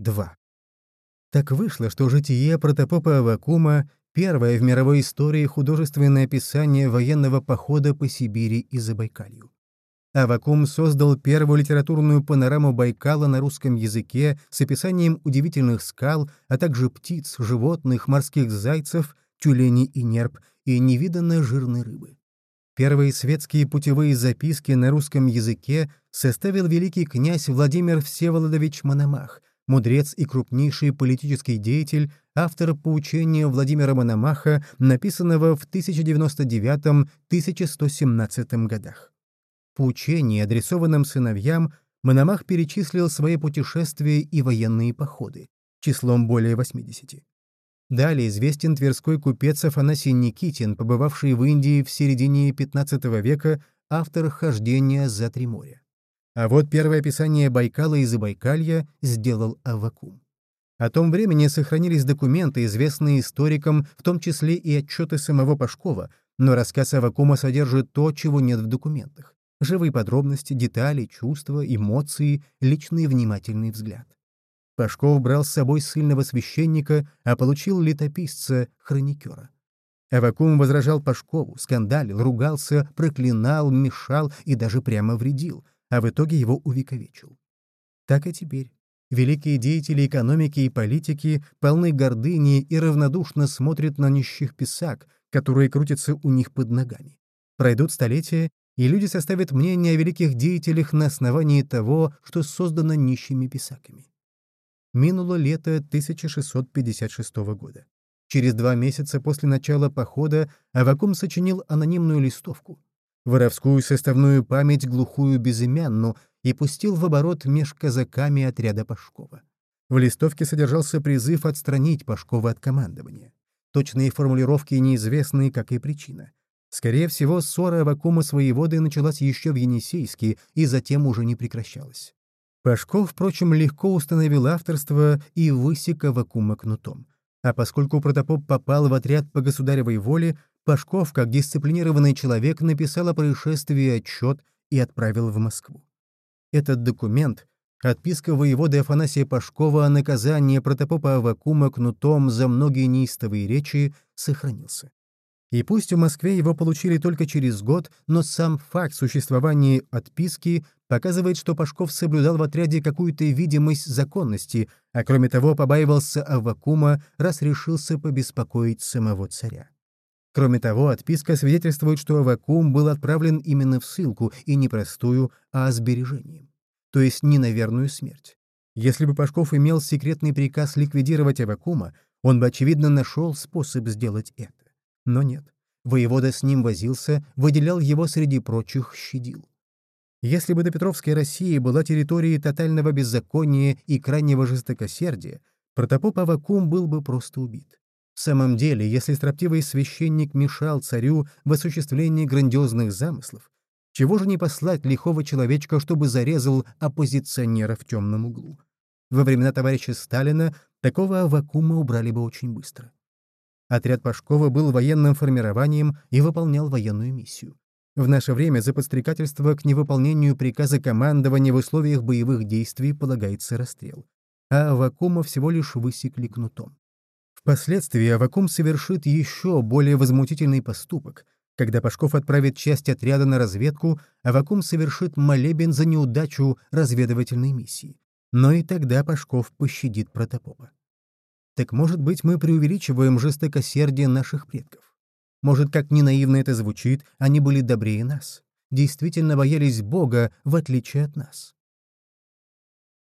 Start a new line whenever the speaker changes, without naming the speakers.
2. Так вышло, что житие протопопа Авакума — первое в мировой истории художественное описание военного похода по Сибири и Забайкалью. Авакум создал первую литературную панораму Байкала на русском языке с описанием удивительных скал, а также птиц, животных, морских зайцев, тюленей и нерп и невиданно жирной рыбы. Первые светские путевые записки на русском языке составил великий князь Владимир Всеволодович Мономах, мудрец и крупнейший политический деятель, автор поучения Владимира Мономаха, написанного в 1099-1117 годах. Поучение, адресованном сыновьям, Мономах перечислил свои путешествия и военные походы, числом более 80. Далее известен тверской купец Афанасий Никитин, побывавший в Индии в середине XV века, автор «Хождения за три моря». А вот первое описание Байкала и Забайкалья сделал Аввакум. О том времени сохранились документы, известные историкам, в том числе и отчеты самого Пашкова, но рассказ Аввакума содержит то, чего нет в документах. Живые подробности, детали, чувства, эмоции, личный внимательный взгляд. Пашков брал с собой сильного священника, а получил летописца, хроникера. Авакум возражал Пашкову, скандалил, ругался, проклинал, мешал и даже прямо вредил, а в итоге его увековечил. Так и теперь. Великие деятели экономики и политики полны гордыни и равнодушно смотрят на нищих писак, которые крутятся у них под ногами. Пройдут столетия, и люди составят мнение о великих деятелях на основании того, что создано нищими писаками. Минуло лето 1656 года. Через два месяца после начала похода Авакум сочинил анонимную листовку, воровскую составную память глухую безымянну и пустил в оборот меж казаками отряда Пашкова. В листовке содержался призыв отстранить Пашкова от командования. Точные формулировки неизвестны, как и причина. Скорее всего, ссора Авакума с воеводой началась еще в Енисейске и затем уже не прекращалась. Пашков, впрочем, легко установил авторство и высек Авакума кнутом. А поскольку протопоп попал в отряд по государевой воле, Пашков, как дисциплинированный человек, написал о происшествии отчет и отправил в Москву. Этот документ — отписка воеводы Афанасия Пашкова о наказании протопопа Авакума кнутом за многие неистовые речи — сохранился. И пусть в Москве его получили только через год, но сам факт существования отписки показывает, что Пашков соблюдал в отряде какую-то видимость законности, а кроме того побаивался Аввакума, раз решился побеспокоить самого царя. Кроме того, отписка свидетельствует, что Аввакум был отправлен именно в ссылку, и не простую, а с бережением. То есть не на верную смерть. Если бы Пашков имел секретный приказ ликвидировать Аввакума, он бы, очевидно, нашел способ сделать это. Но нет. Воевода с ним возился, выделял его среди прочих, щадил. Если бы допетровская Россия была территорией тотального беззакония и крайнего жестокосердия, протопоп Авакум был бы просто убит. В самом деле, если строптивый священник мешал царю в осуществлении грандиозных замыслов, чего же не послать лихого человечка, чтобы зарезал оппозиционера в темном углу? Во времена товарища Сталина такого Авакума убрали бы очень быстро. Отряд Пашкова был военным формированием и выполнял военную миссию. В наше время за подстрекательство к невыполнению приказа командования в условиях боевых действий полагается расстрел. А Авакума всего лишь высекли кнутом. Впоследствии Авакум совершит еще более возмутительный поступок. Когда Пашков отправит часть отряда на разведку, Авакум совершит молебен за неудачу разведывательной миссии. Но и тогда Пашков пощадит протопопа. Так может быть, мы преувеличиваем жестокосердие наших предков? Может, как ни наивно это звучит, они были добрее нас, действительно боялись Бога, в отличие от нас.